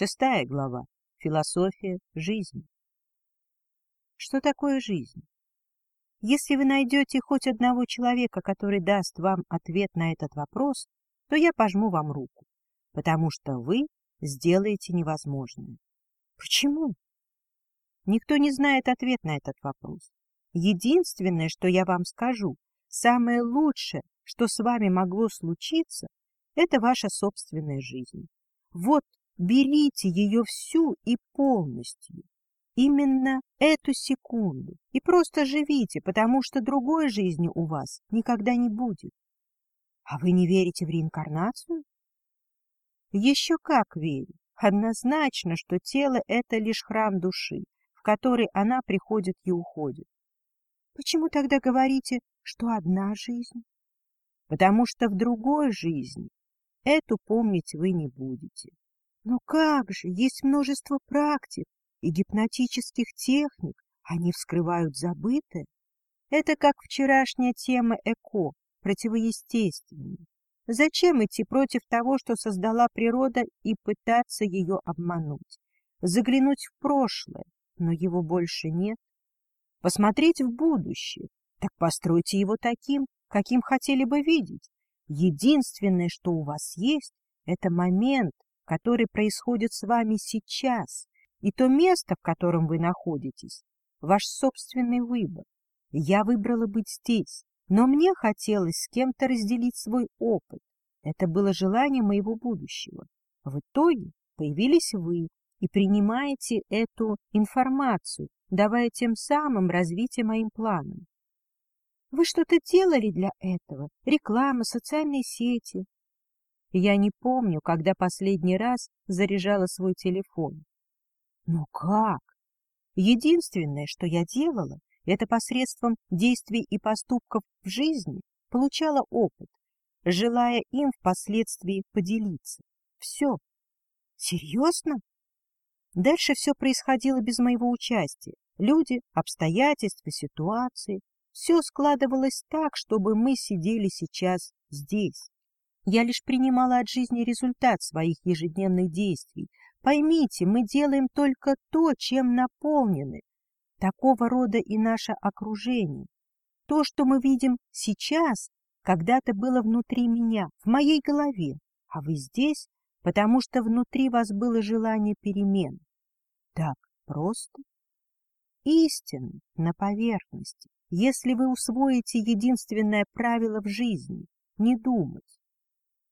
Шестая глава. Философия жизни. Что такое жизнь? Если вы найдете хоть одного человека, который даст вам ответ на этот вопрос, то я пожму вам руку, потому что вы сделаете невозможное. Почему? Никто не знает ответ на этот вопрос. Единственное, что я вам скажу, самое лучшее, что с вами могло случиться, это ваша собственная жизнь. Вот, берите ее всю и полностью. Именно эту секунду. И просто живите, потому что другой жизни у вас никогда не будет. А вы не верите в реинкарнацию? Еще как верю. Однозначно, что тело — это лишь храм души, в который она приходит и уходит. Почему тогда говорите, что одна жизнь? Потому что в другой жизни эту помнить вы не будете. Но как же, есть множество практик и гипнотических техник, они вскрывают забытое. Это как вчерашняя тема ЭКО, противоестественной. Зачем идти против того, что создала природа, и пытаться ее обмануть? Заглянуть в прошлое, но его больше нет. Посмотреть в будущее, так постройте его таким, каким хотели бы видеть. Единственное, что у вас есть, это момент, который происходит с вами сейчас, и то место, в котором вы находитесь, ваш собственный выбор. Я выбрала быть здесь, но мне хотелось с кем-то разделить свой опыт. Это было желание моего будущего. В итоге появились вы и принимаете эту информацию, давая тем самым развитие моим планам. Вы что-то делали для этого? Реклама, социальные сети? Я не помню, когда последний раз заряжала свой телефон. Но как? Единственное, что я делала, это посредством действий и поступков в жизни получала опыт, желая им впоследствии поделиться. Все. Серьезно? Дальше все происходило без моего участия. Люди, обстоятельства, ситуации. Все складывалось так, чтобы мы сидели сейчас здесь. Я лишь принимала от жизни результат своих ежедневных действий. Поймите, мы делаем только то, чем наполнены. Такого рода и наше окружение. То, что мы видим сейчас, когда-то было внутри меня, в моей голове, а вы здесь, потому что внутри вас было желание перемен. Так просто? Истина на поверхности. Если вы усвоите единственное правило в жизни — не думать.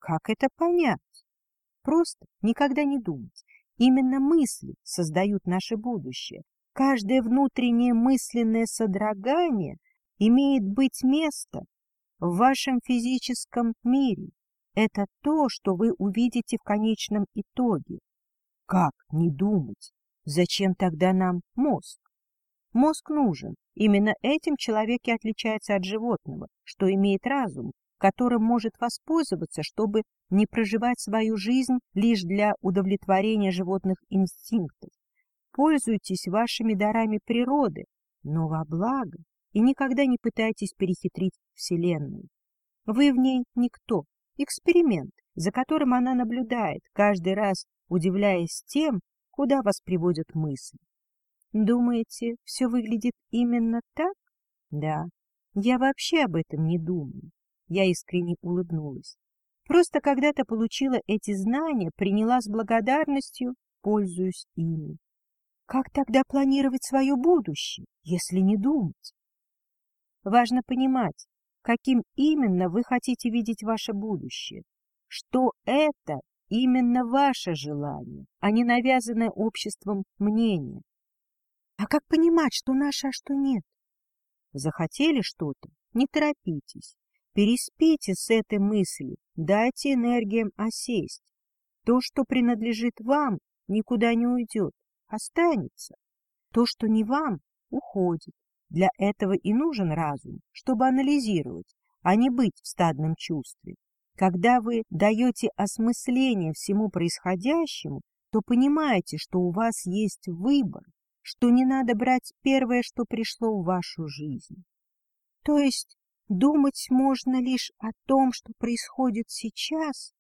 Как это понять? Просто никогда не думать. Именно мысли создают наше будущее. Каждое внутреннее мысленное содрогание имеет быть место в вашем физическом мире. Это то, что вы увидите в конечном итоге. Как не думать? Зачем тогда нам мозг? Мозг нужен. Именно этим человек и отличается от животного, что имеет разум, которым может воспользоваться, чтобы не проживать свою жизнь лишь для удовлетворения животных инстинктов. Пользуйтесь вашими дарами природы, но во благо, и никогда не пытайтесь перехитрить Вселенную. Вы в ней никто, эксперимент, за которым она наблюдает, каждый раз удивляясь тем, куда вас приводят мысли. Думаете, все выглядит именно так? Да, я вообще об этом не думаю. Я искренне улыбнулась. Просто когда-то получила эти знания, приняла с благодарностью, пользуюсь ими. Как тогда планировать свое будущее, если не думать? Важно понимать, каким именно вы хотите видеть ваше будущее, что это именно ваше желание, а не навязанное обществом мнение. А как понимать, что наше, а что нет? Захотели что-то? Не торопитесь. Переспите с этой мыслью, дайте энергиям осесть. То, что принадлежит вам, никуда не уйдет, останется. То, что не вам, уходит. Для этого и нужен разум, чтобы анализировать, а не быть в стадном чувстве. Когда вы даете осмысление всему происходящему, то понимаете, что у вас есть выбор, что не надо брать первое, что пришло в вашу жизнь. То есть думать можно лишь о том, что происходит сейчас?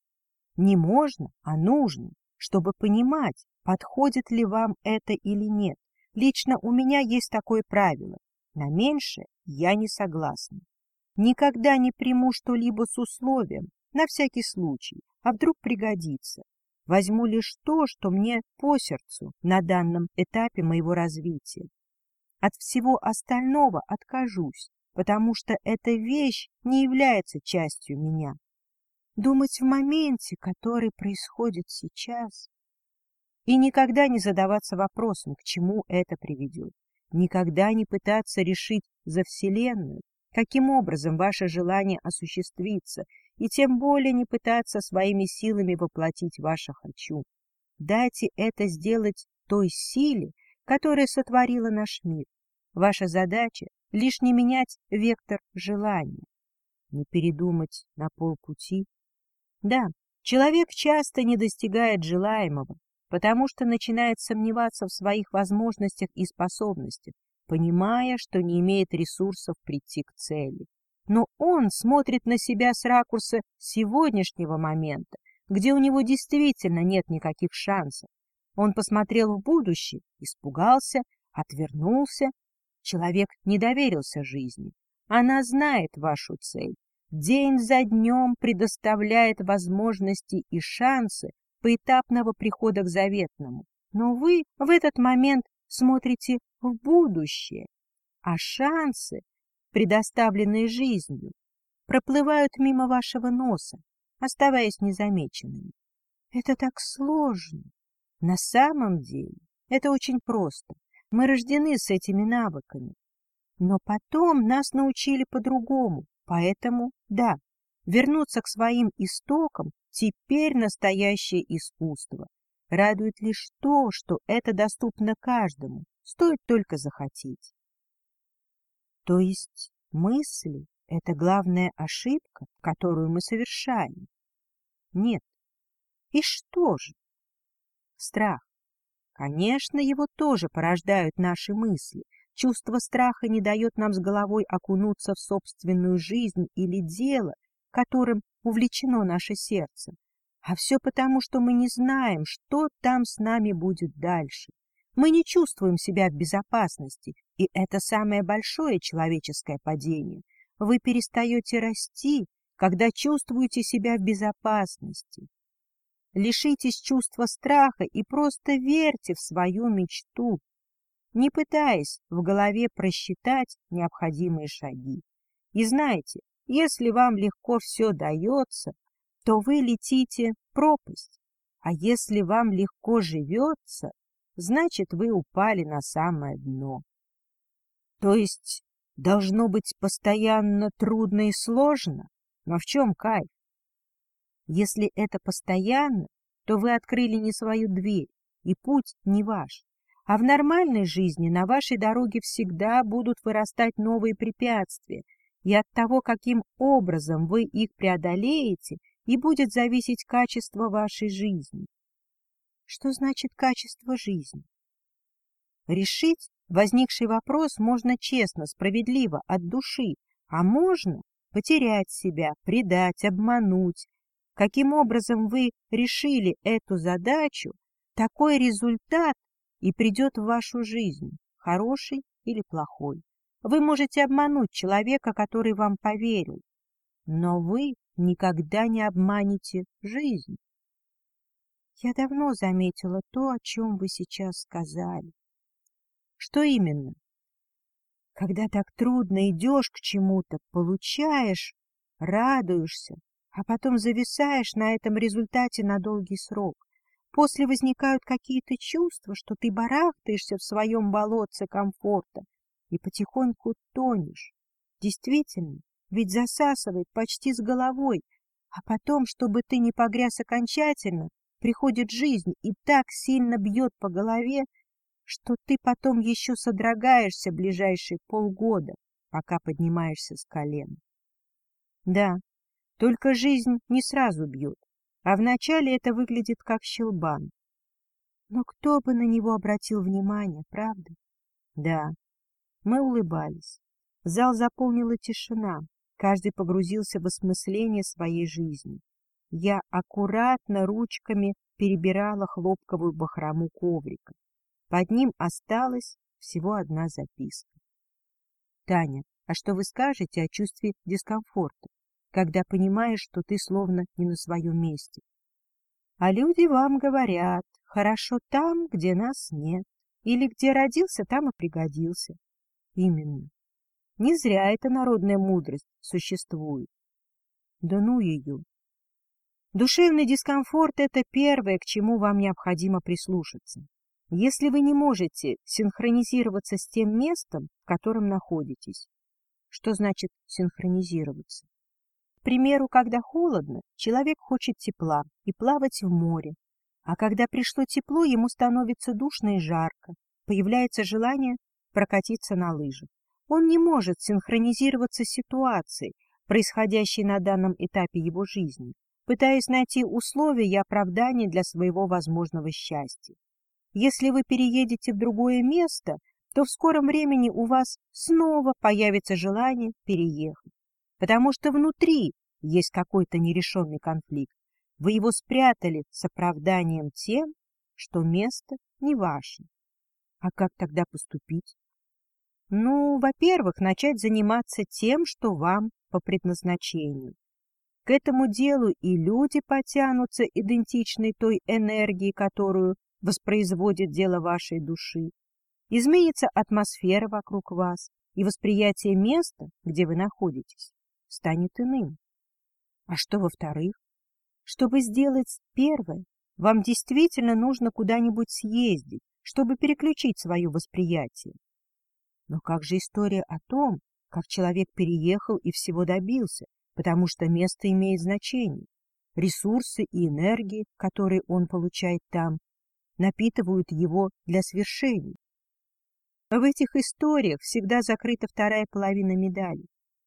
Не можно, а нужно. чтобы понимать, подходит ли вам это или нет. Лично у меня есть такое правило. На меньшее я не согласна. Никогда не приму что-либо с условием, на всякий случай, а вдруг пригодится. Возьму лишь то, что мне по сердцу на данном этапе моего развития. От всего остального откажусь, потому что эта вещь не является частью меня. Думать в моменте, который происходит сейчас, и никогда не задаваться вопросом, к чему это приведет, никогда не пытаться решить за Вселенную, каким образом ваше желание осуществится, и тем более не пытаться своими силами воплотить ваше «хочу». Дайте это сделать той силе, которая сотворила наш мир. Ваша задача — лишь не менять вектор желания, не передумать на полпути. Да, человек часто не достигает желаемого, потому что начинает сомневаться в своих возможностях и способностях, понимая, что не имеет ресурсов прийти к цели. Но он смотрит на себя с ракурса сегодняшнего момента, где у него действительно нет никаких шансов. Он посмотрел в будущее, испугался, отвернулся. Человек не доверился жизни. Она знает вашу цель. День за днем предоставляет возможности и шансы поэтапного прихода к заветному. Но вы в этот момент смотрите в будущее, а шансы, предоставленные жизнью, проплывают мимо вашего носа, оставаясь незамеченными. Это так сложно. На самом деле это очень просто. Мы рождены с этими навыками. Но потом нас научили по-другому, поэтому, да, вернуться к своим истокам теперь настоящее искусство. Радует лишь то, что это доступно каждому, стоит только захотеть. То есть мысли — это главная ошибка, которую мы совершаем? Нет. И что же? Страх. Конечно, его тоже порождают наши мысли. Чувство страха не дает нам с головой окунуться в собственную жизнь или дело, которым увлечено наше сердце. А все потому, что мы не знаем, что там с нами будет дальше. Мы не чувствуем себя в безопасности, и это самое большое человеческое падение. Вы перестаете расти, когда чувствуете себя в безопасности. Лишитесь чувства страха и просто верьте в свою мечту, не пытаясь в голове просчитать необходимые шаги. И знаете, если вам легко все дается, то вы летите в пропасть, а если вам легко живется, значит, вы упали на самое дно. То есть должно быть постоянно трудно и сложно, но в чем кайф? Если это постоянно, то вы открыли не свою дверь, и путь не ваш. А в нормальной жизни на вашей дороге всегда будут вырастать новые препятствия, и от того, каким образом вы их преодолеете, и будет зависеть качество вашей жизни. Что значит качество жизни? Решить возникший вопрос можно честно, справедливо, от души, а можно потерять себя, предать, обмануть. Каким образом вы решили эту задачу, такой результат и придет в вашу жизнь, хороший или плохой. Вы можете обмануть человека, который вам поверил, но вы никогда не обманете жизнь. Я давно заметила то, о чем вы сейчас сказали. Что именно? Когда так трудно идешь к чему-то, получаешь, радуешься, а потом зависаешь на этом результате на долгий срок. После возникают какие-то чувства, что ты барахтаешься в своем болотце комфорта и потихоньку тонешь. Действительно, ведь засасывает почти с головой, а потом, чтобы ты не погряз окончательно, приходит жизнь и так сильно бьет по голове, что ты потом еще содрогаешься ближайшие полгода, пока поднимаешься с колен. Да, только жизнь не сразу бьет, а вначале это выглядит как щелбан. Но кто бы на него обратил внимание, правда? Да, мы улыбались. Зал заполнила тишина, каждый погрузился в осмысление своей жизни. Я аккуратно ручками перебирала хлопковую бахрому коврика. Под ним осталась всего одна записка. Таня, а что вы скажете о чувстве дискомфорта, когда понимаешь, что ты словно не на своем месте? А люди вам говорят, хорошо там, где нас нет, или где родился, там и пригодился. Именно. Не зря эта народная мудрость существует. Да ну ее. Душевный дискомфорт — это первое, к чему вам необходимо прислушаться. Если вы не можете синхронизироваться с тем местом, в котором находитесь, что значит синхронизироваться? Примеру, когда холодно, человек хочет тепла и плавать в море, а когда пришло тепло, ему становится душно и жарко, появляется желание прокатиться на лыжах. Он не может синхронизироваться с ситуацией, происходящей на данном этапе его жизни, пытаясь найти условия и оправдания для своего возможного счастья. Если вы переедете в другое место, то в скором времени у вас снова появится желание переехать, потому что внутри есть какой-то нерешенный конфликт. Вы его спрятали с оправданием тем, что место не ваше. А как тогда поступить? Ну, во-первых, начать заниматься тем, что вам по предназначению. К этому делу и люди потянутся идентичной той энергии, которую воспроизводит дело вашей души. Изменится атмосфера вокруг вас, и восприятие места, где вы находитесь, станет иным. А что во-вторых? Чтобы сделать первое, вам действительно нужно куда-нибудь съездить, чтобы переключить свое восприятие. Но как же история о том, как человек переехал и всего добился, потому что место имеет значение. Ресурсы и энергии, которые он получает там, напитывают его для свершений. В этих историях всегда закрыта вторая половина медали.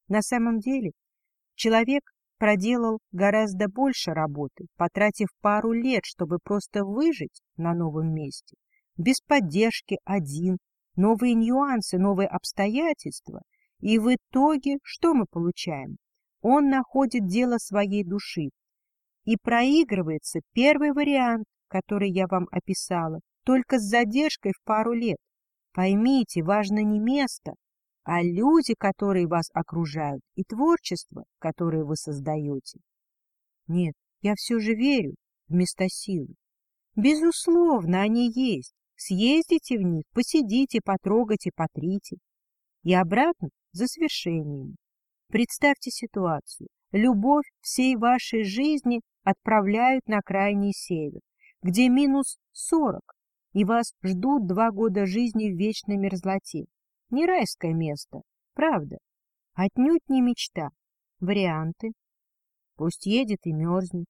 На самом деле человек проделал гораздо больше работы, потратив пару лет, чтобы просто выжить на новом месте, без поддержки один, новые нюансы, новые обстоятельства. И в итоге что мы получаем? Он находит дело своей души. И проигрывается первый вариант, который я вам описала, только с задержкой в пару лет. Поймите, важно не место, а люди, которые вас окружают, и творчество, которое вы создаете. Нет, я все же верю в места силы. Безусловно, они есть, Съездите в них, посидите, потрогайте, потрите. И обратно за свершением. Представьте ситуацию. Любовь всей вашей жизни отправляют на крайний север, где минус сорок, и вас ждут два года жизни в вечной мерзлоте. Не райское место, правда, отнюдь не мечта. Варианты. Пусть едет и мерзнет.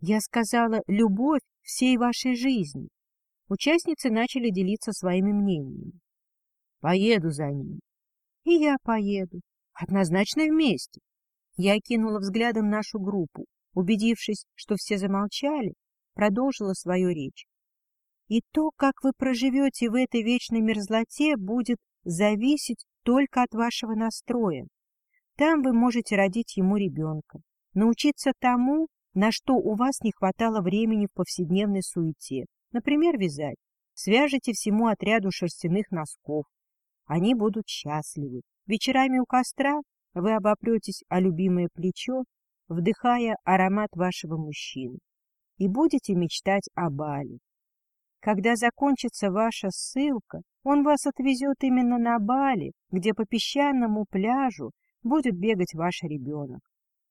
Я сказала, любовь всей вашей жизни. Участницы начали делиться своими мнениями. Поеду за ним. И я поеду. Однозначно вместе. Я кинула взглядом нашу группу, убедившись, что все замолчали, продолжила свою речь. И то, как вы проживете в этой вечной мерзлоте, будет зависеть только от вашего настроя. Там вы можете родить ему ребенка, научиться тому, на что у вас не хватало времени в повседневной суете, Например, вязать. Свяжите всему отряду шерстяных носков. Они будут счастливы. Вечерами у костра вы обопретесь о любимое плечо, вдыхая аромат вашего мужчины, и будете мечтать о бале. Когда закончится ваша ссылка, он вас отвезет именно на Бали, где по песчаному пляжу будет бегать ваш ребенок.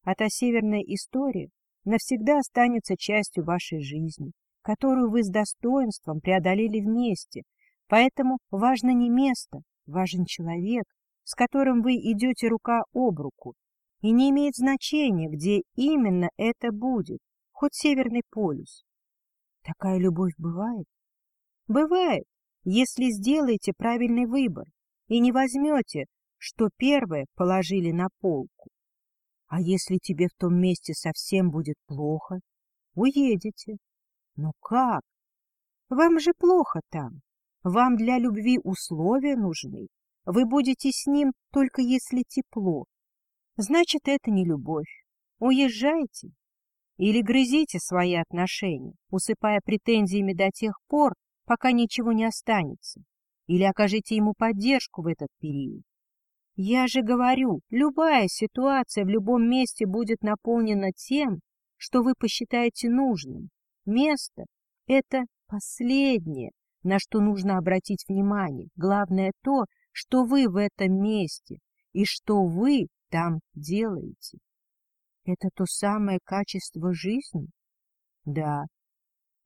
А та северная история навсегда останется частью вашей жизни, которую вы с достоинством преодолели вместе. Поэтому важно не место, важен человек, с которым вы идете рука об руку. И не имеет значения, где именно это будет, хоть Северный полюс. Такая любовь бывает? Бывает, если сделаете правильный выбор и не возьмете, что первое положили на полку. А если тебе в том месте совсем будет плохо, уедете, но как? Вам же плохо там. Вам для любви условия нужны. Вы будете с ним только если тепло. Значит, это не любовь. Уезжайте. Или грызите свои отношения, усыпая претензиями до тех пор, пока ничего не останется, или окажите ему поддержку в этот период. Я же говорю, любая ситуация в любом месте будет наполнена тем, что вы посчитаете нужным. Место — это последнее, на что нужно обратить внимание. Главное то, что вы в этом месте и что вы там делаете. Это то самое качество жизни? Да,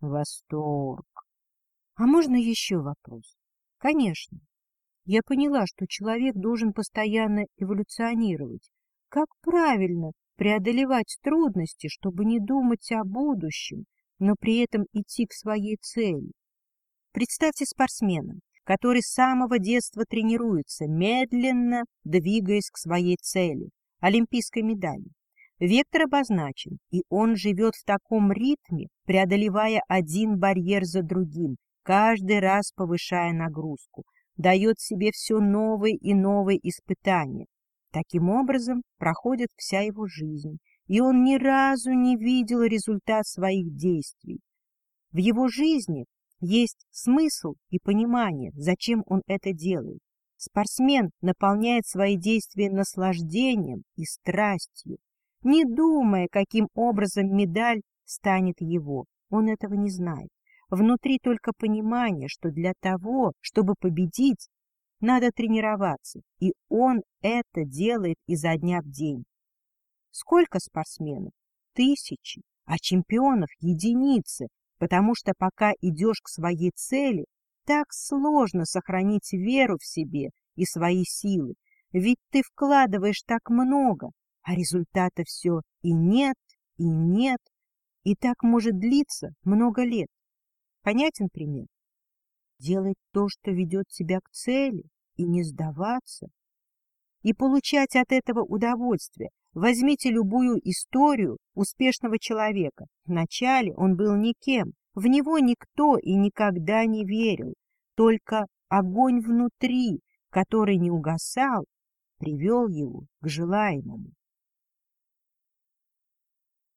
восторг. А можно еще вопрос? Конечно. Я поняла, что человек должен постоянно эволюционировать. Как правильно преодолевать трудности, чтобы не думать о будущем, но при этом идти к своей цели? Представьте спортсмена, который с самого детства тренируется, медленно двигаясь к своей цели – олимпийской медали. Вектор обозначен, и он живет в таком ритме, преодолевая один барьер за другим, каждый раз повышая нагрузку, дает себе все новые и новые испытания. Таким образом проходит вся его жизнь, и он ни разу не видел результат своих действий. В его жизни есть смысл и понимание, зачем он это делает. Спортсмен наполняет свои действия наслаждением и страстью, не думая, каким образом медаль станет его. Он этого не знает. Внутри только понимание, что для того, чтобы победить, надо тренироваться, и он это делает изо дня в день. Сколько спортсменов? Тысячи, а чемпионов единицы, потому что пока идешь к своей цели, так сложно сохранить веру в себе и свои силы, ведь ты вкладываешь так много, а результата все и нет, и нет, и так может длиться много лет. Понятен пример? Делать то, что ведет тебя к цели, и не сдаваться. И получать от этого удовольствие. Возьмите любую историю успешного человека. Вначале он был никем, в него никто и никогда не верил. Только огонь внутри, который не угасал, привел его к желаемому.